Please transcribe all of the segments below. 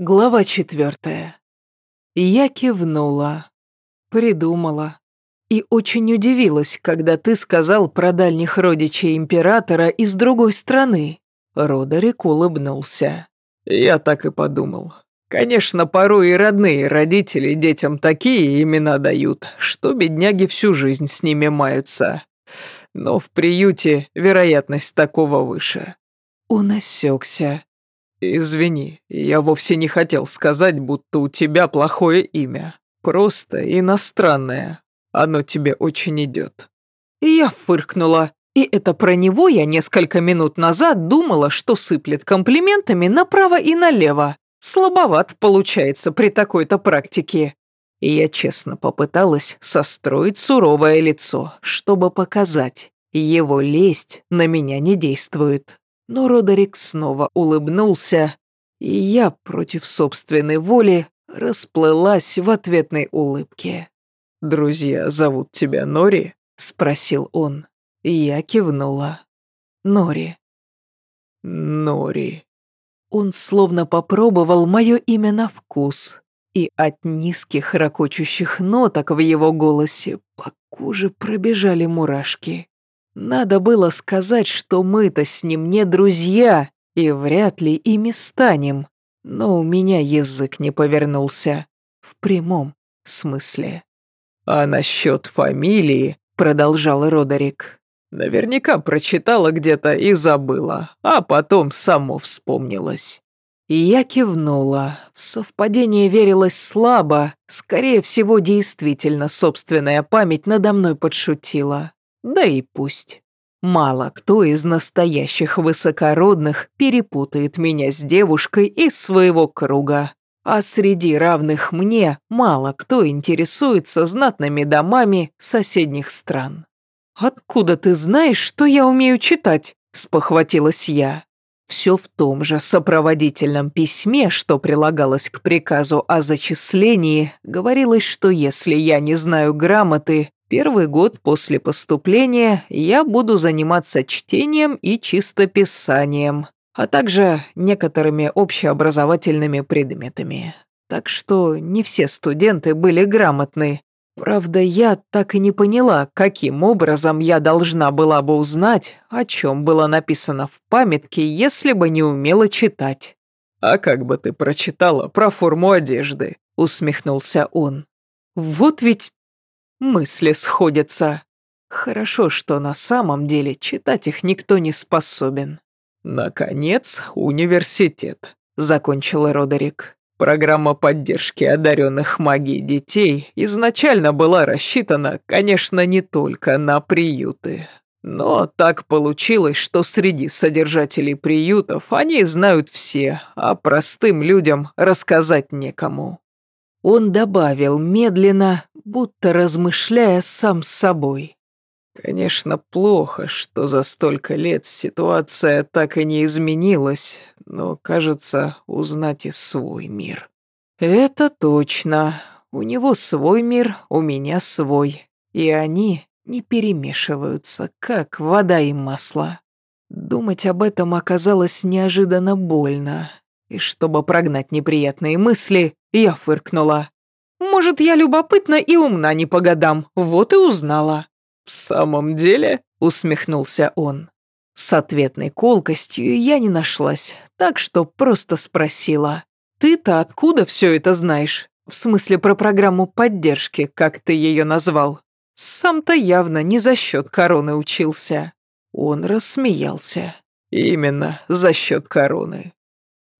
Глава четвертая. Я кивнула, придумала и очень удивилась, когда ты сказал про дальних родичей императора из другой страны. Родерик улыбнулся. Я так и подумал. Конечно, порой и родные родители детям такие имена дают, что бедняги всю жизнь с ними маются. Но в приюте вероятность такого выше. Он осекся. «Извини, я вовсе не хотел сказать, будто у тебя плохое имя. Просто иностранное. Оно тебе очень идет». Я фыркнула. И это про него я несколько минут назад думала, что сыплет комплиментами направо и налево. Слабоват получается при такой-то практике. И я честно попыталась состроить суровое лицо, чтобы показать, его лесть на меня не действует. Но Родерик снова улыбнулся, и я против собственной воли расплылась в ответной улыбке. «Друзья зовут тебя Нори?» — спросил он. Я кивнула. «Нори». «Нори». Он словно попробовал мое имя на вкус, и от низких ракочущих ноток в его голосе по коже пробежали мурашки. Надо было сказать, что мы-то с ним не друзья и вряд ли ими станем. Но у меня язык не повернулся. В прямом смысле. «А насчет фамилии?» — продолжал Родерик. «Наверняка прочитала где-то и забыла, а потом само вспомнилось». И я кивнула. В совпадение верилось слабо. Скорее всего, действительно, собственная память надо мной подшутила. Да и пусть. Мало кто из настоящих высокородных перепутает меня с девушкой из своего круга. А среди равных мне мало кто интересуется знатными домами соседних стран. «Откуда ты знаешь, что я умею читать?» – спохватилась я. Все в том же сопроводительном письме, что прилагалось к приказу о зачислении, говорилось, что если я не знаю грамоты, Первый год после поступления я буду заниматься чтением и чистописанием, а также некоторыми общеобразовательными предметами. Так что не все студенты были грамотны. Правда, я так и не поняла, каким образом я должна была бы узнать, о чем было написано в памятке, если бы не умела читать. «А как бы ты прочитала про форму одежды?» — усмехнулся он. «Вот ведь Мысли сходятся. Хорошо, что на самом деле читать их никто не способен. «Наконец, университет», — закончил Родерик. Программа поддержки одаренных магией детей изначально была рассчитана, конечно, не только на приюты. Но так получилось, что среди содержателей приютов они знают все, а простым людям рассказать некому. Он добавил медленно, будто размышляя сам с собой. Конечно, плохо, что за столько лет ситуация так и не изменилась, но, кажется, узнать и свой мир. Это точно. У него свой мир, у меня свой. И они не перемешиваются, как вода и масло. Думать об этом оказалось неожиданно больно. И чтобы прогнать неприятные мысли, я фыркнула. Может, я любопытна и умна не по годам, вот и узнала». «В самом деле?» — усмехнулся он. С ответной колкостью я не нашлась, так что просто спросила. «Ты-то откуда все это знаешь? В смысле про программу поддержки, как ты ее назвал? Сам-то явно не за счет короны учился». Он рассмеялся. «Именно, за счет короны».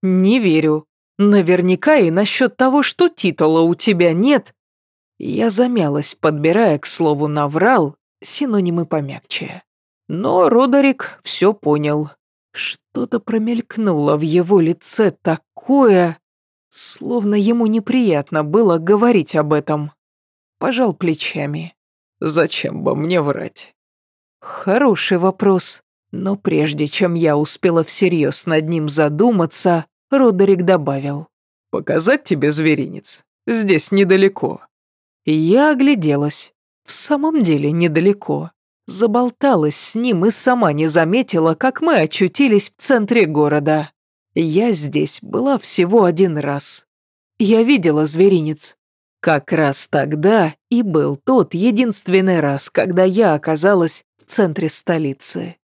«Не верю. Наверняка и насчет того, что титула у тебя нет. Я замялась, подбирая к слову «наврал» синонимы помягче. Но Родерик все понял. Что-то промелькнуло в его лице такое, словно ему неприятно было говорить об этом. Пожал плечами. «Зачем бы мне врать?» Хороший вопрос, но прежде чем я успела всерьез над ним задуматься, Родерик добавил. «Показать тебе зверинец? Здесь недалеко». Я огляделась. В самом деле недалеко. Заболталась с ним и сама не заметила, как мы очутились в центре города. Я здесь была всего один раз. Я видела зверинец. Как раз тогда и был тот единственный раз, когда я оказалась в центре столицы.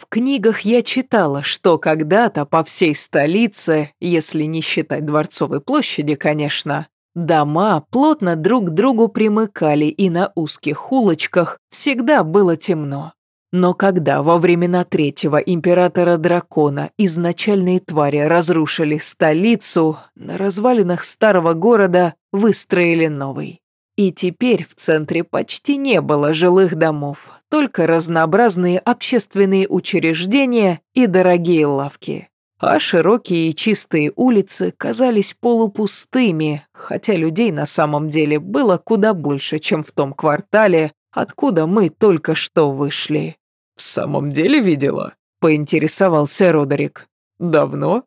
В книгах я читала, что когда-то по всей столице, если не считать Дворцовой площади, конечно, дома плотно друг к другу примыкали, и на узких улочках всегда было темно. Но когда во времена третьего императора дракона изначальные твари разрушили столицу, на развалинах старого города выстроили новый. И теперь в центре почти не было жилых домов, только разнообразные общественные учреждения и дорогие лавки. А широкие и чистые улицы казались полупустыми, хотя людей на самом деле было куда больше, чем в том квартале, откуда мы только что вышли. «В самом деле видела?» – поинтересовался Родерик. «Давно?»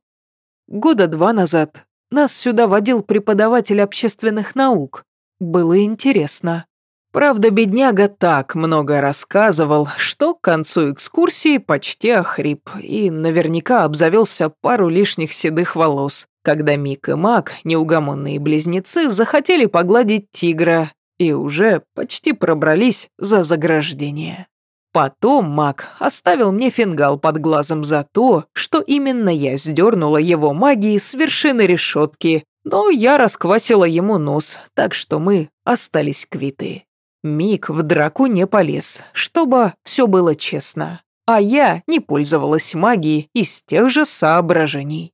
«Года два назад. Нас сюда водил преподаватель общественных наук. Было интересно. Правда, бедняга так много рассказывал, что к концу экскурсии почти охрип и наверняка обзавелся пару лишних седых волос, когда Мик и Мак, неугомонные близнецы, захотели погладить тигра и уже почти пробрались за заграждение. Потом маг оставил мне фингал под глазом за то, что именно я сдернула его магией с вершины решетки, но я расквасила ему нос, так что мы остались квиты. Мик в драку не полез, чтобы все было честно, а я не пользовалась магией из тех же соображений.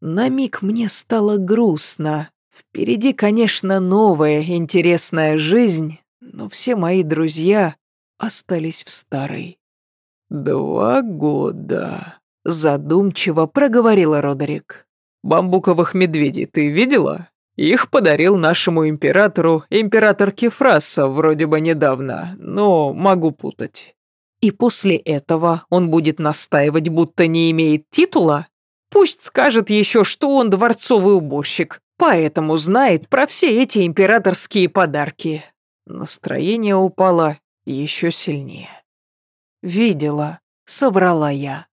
На миг мне стало грустно. Впереди, конечно, новая интересная жизнь, но все мои друзья остались в старой. «Два года», — задумчиво проговорила Родерик. «Бамбуковых медведей ты видела? Их подарил нашему императору император Кефраса вроде бы недавно, но могу путать». «И после этого он будет настаивать, будто не имеет титула? Пусть скажет еще, что он дворцовый уборщик, поэтому знает про все эти императорские подарки». Настроение упало еще сильнее. «Видела», — соврала я.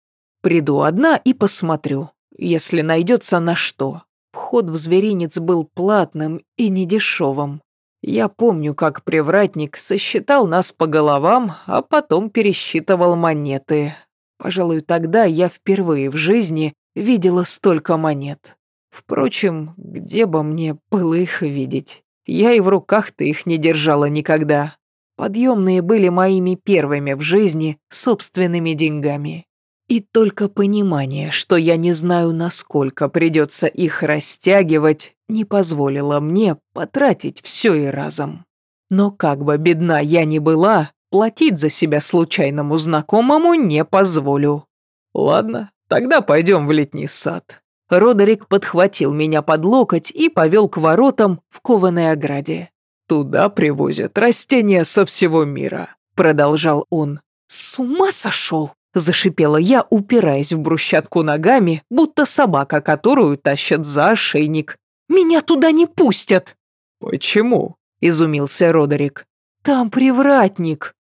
«Приду одна и посмотрю, если найдется на что». Вход в зверинец был платным и недешевым. Я помню, как привратник сосчитал нас по головам, а потом пересчитывал монеты. Пожалуй, тогда я впервые в жизни видела столько монет. Впрочем, где бы мне было их видеть? Я и в руках-то их не держала никогда. Подъемные были моими первыми в жизни собственными деньгами. И только понимание, что я не знаю, насколько придется их растягивать, не позволило мне потратить все и разом. Но как бы бедна я ни была, платить за себя случайному знакомому не позволю. Ладно, тогда пойдем в летний сад. Родерик подхватил меня под локоть и повел к воротам в кованой ограде. Туда привозят растения со всего мира», — продолжал он. «С ума сошел!» — зашипела я, упираясь в брусчатку ногами, будто собака, которую тащат за ошейник. «Меня туда не пустят!» «Почему?» — изумился Родерик. «Там привратник».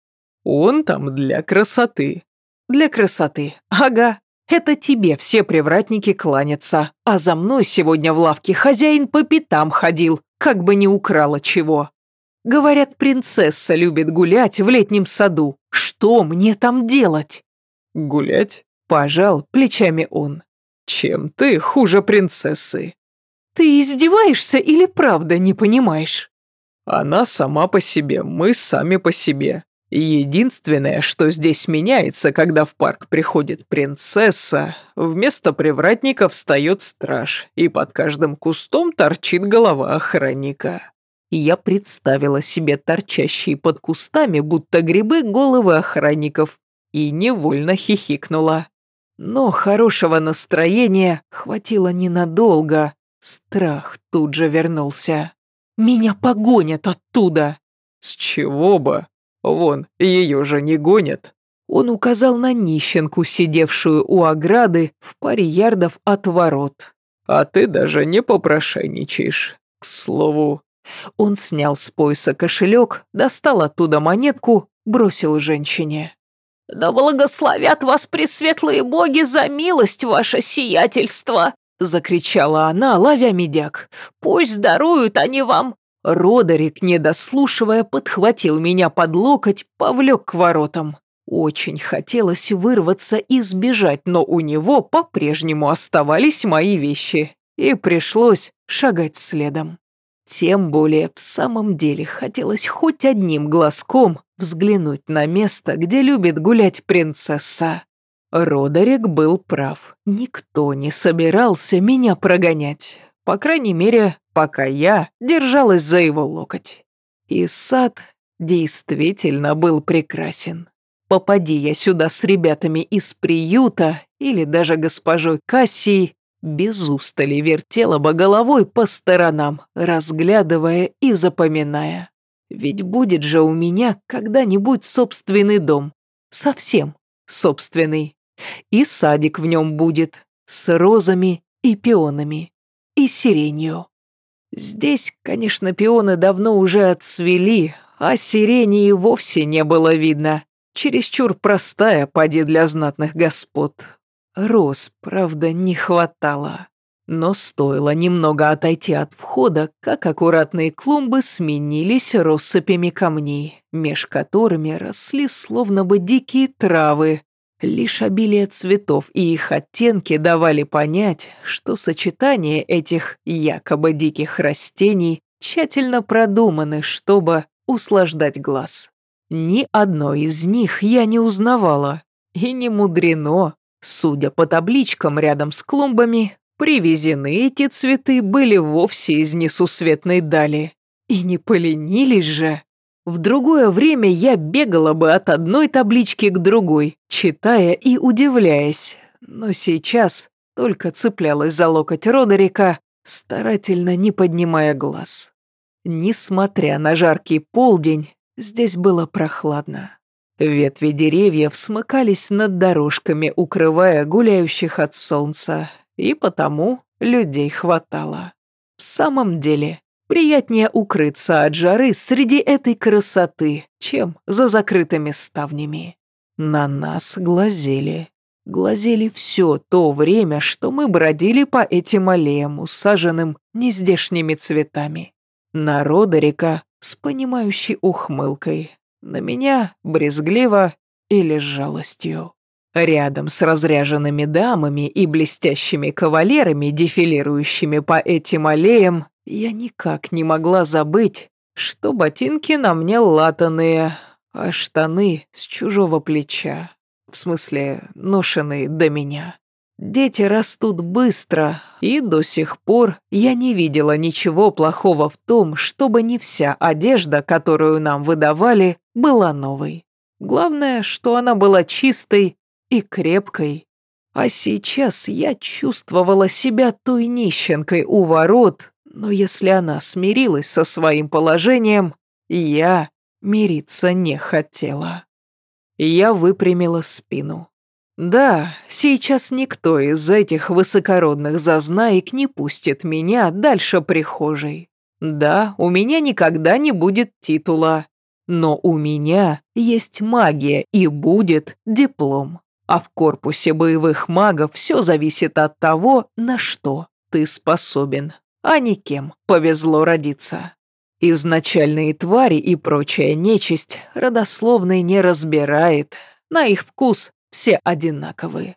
«Он там для красоты». «Для красоты, ага. Это тебе все привратники кланятся, а за мной сегодня в лавке хозяин по пятам ходил, как бы не украла чего». Говорят, принцесса любит гулять в летнем саду. Что мне там делать?» «Гулять?» – пожал плечами он. «Чем ты хуже принцессы?» «Ты издеваешься или правда не понимаешь?» «Она сама по себе, мы сами по себе. Единственное, что здесь меняется, когда в парк приходит принцесса, вместо привратника встает страж, и под каждым кустом торчит голова охранника я представила себе торчащие под кустами, будто грибы, головы охранников, и невольно хихикнула. Но хорошего настроения хватило ненадолго. Страх тут же вернулся. «Меня погонят оттуда!» «С чего бы? Вон, ее же не гонят!» Он указал на нищенку, сидевшую у ограды в паре ярдов от ворот. «А ты даже не попрошайничаешь. К слову, он снял с пояса кошелек, достал оттуда монетку, бросил женщине. «Да благословят вас пресветлые боги за милость, ваше сиятельство!» закричала она, ловя медяк. «Пусть даруют они вам!» Родерик, не дослушивая, подхватил меня под локоть, повлек к воротам. Очень хотелось вырваться и сбежать, но у него по-прежнему оставались мои вещи, и пришлось шагать следом. Тем более в самом деле хотелось хоть одним глазком взглянуть на место, где любит гулять принцесса. Родерик был прав. Никто не собирался меня прогонять. По крайней мере, пока я держалась за его локоть. И сад действительно был прекрасен. Попади я сюда с ребятами из приюта или даже госпожой Кассией, без устали вертела бы головой по сторонам, разглядывая и запоминая. Ведь будет же у меня когда-нибудь собственный дом. Совсем собственный. И садик в нем будет, с розами и пионами, и сиренью. Здесь, конечно, пионы давно уже отцвели, а сирени и вовсе не было видно. Чересчур простая поди для знатных господ. Роз, правда, не хватало. Но стоило немного отойти от входа, как аккуратные клумбы сменились россыпями камней, меж которыми росли словно бы дикие травы, Лишь обилие цветов и их оттенки давали понять, что сочетание этих якобы диких растений тщательно продуманы, чтобы услаждать глаз. Ни одной из них я не узнавала. И не мудрено. Судя по табличкам рядом с клумбами, привезены эти цветы были вовсе из несусветной дали. И не поленились же. В другое время я бегала бы от одной таблички к другой, читая и удивляясь, но сейчас только цеплялась за локоть Родерика, старательно не поднимая глаз. Несмотря на жаркий полдень, здесь было прохладно. Ветви деревьев смыкались над дорожками, укрывая гуляющих от солнца, и потому людей хватало. В самом деле, Приятнее укрыться от жары среди этой красоты, чем за закрытыми ставнями. На нас глазели. Глазели все то время, что мы бродили по этим аллеям, усаженным нездешними цветами. На Родерика с понимающей ухмылкой, на меня брезгливо или с жалостью. Рядом с разряженными дамами и блестящими кавалерами, дефилирующими по этим аллеям, я никак не могла забыть, что ботинки на мне латаные, а штаны с чужого плеча. В смысле, ношенные до меня. Дети растут быстро, и до сих пор я не видела ничего плохого в том, чтобы не вся одежда, которую нам выдавали, была новой. Главное, что она была чистой и крепкой. А сейчас я чувствовала себя той нищенкой у ворот, но если она смирилась со своим положением, я мириться не хотела. Я выпрямила спину. Да, сейчас никто из этих высокородных зазнаек не пустит меня дальше прихожей. Да, у меня никогда не будет титула, но у меня есть магия и будет диплом. А в корпусе боевых магов все зависит от того, на что ты способен а никем повезло родиться. Изначальные твари и прочая нечисть родословной не разбирает, на их вкус все одинаковые.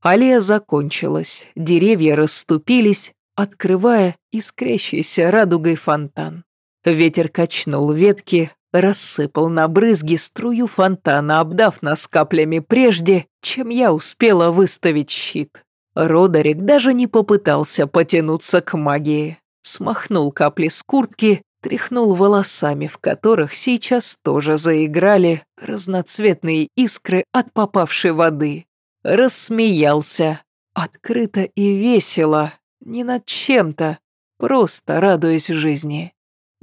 Аллея закончилась, деревья расступились, открывая искрящийся радугой фонтан. Ветер качнул ветки, рассыпал на брызги струю фонтана, обдав нас каплями прежде, чем я успела выставить щит. Родерик даже не попытался потянуться к магии. Смахнул капли с куртки, тряхнул волосами, в которых сейчас тоже заиграли разноцветные искры от попавшей воды. Рассмеялся, открыто и весело, не над чем-то, просто радуясь жизни.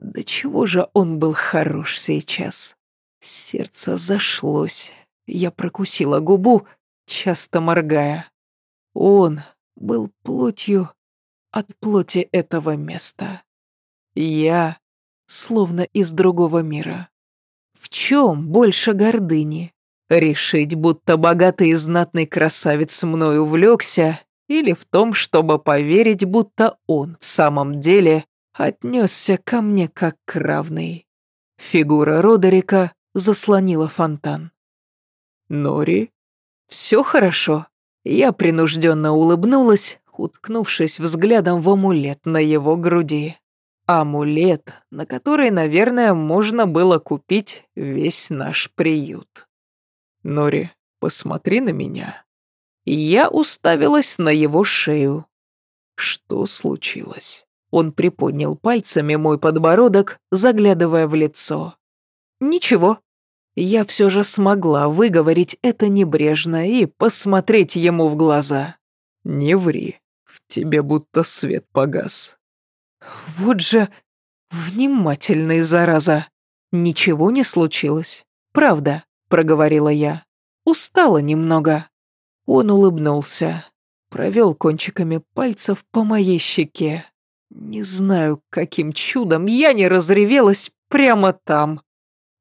Да чего же он был хорош сейчас. Сердце зашлось. Я прокусила губу, часто моргая. Он был плотью от плоти этого места. Я словно из другого мира. В чем больше гордыни? Решить, будто богатый и знатный красавец мною увлекся, или в том, чтобы поверить, будто он в самом деле отнесся ко мне как к равной. Фигура Родерика заслонила фонтан. «Нори?» «Все хорошо». Я принужденно улыбнулась, уткнувшись взглядом в амулет на его груди. Амулет, на который, наверное, можно было купить весь наш приют. «Нори, посмотри на меня». Я уставилась на его шею. Что случилось? Он приподнял пальцами мой подбородок, заглядывая в лицо. «Ничего». Я все же смогла выговорить это небрежно и посмотреть ему в глаза. «Не ври, в тебе будто свет погас». «Вот же внимательный, зараза. Ничего не случилось. Правда», — проговорила я. «Устала немного». Он улыбнулся, провел кончиками пальцев по моей щеке. Не знаю, каким чудом я не разревелась прямо там.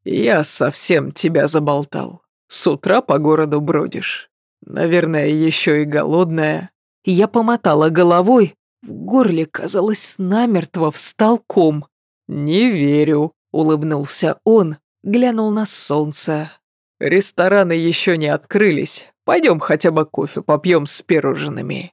Я совсем тебя заболтал. С утра по городу бродишь. Наверное, еще и голодная. Я помотала головой. В горле, казалось, намертво встал ком. «Не верю», — улыбнулся он, глянул на солнце. «Рестораны еще не открылись. Пойдем хотя бы кофе попьем с пирожными».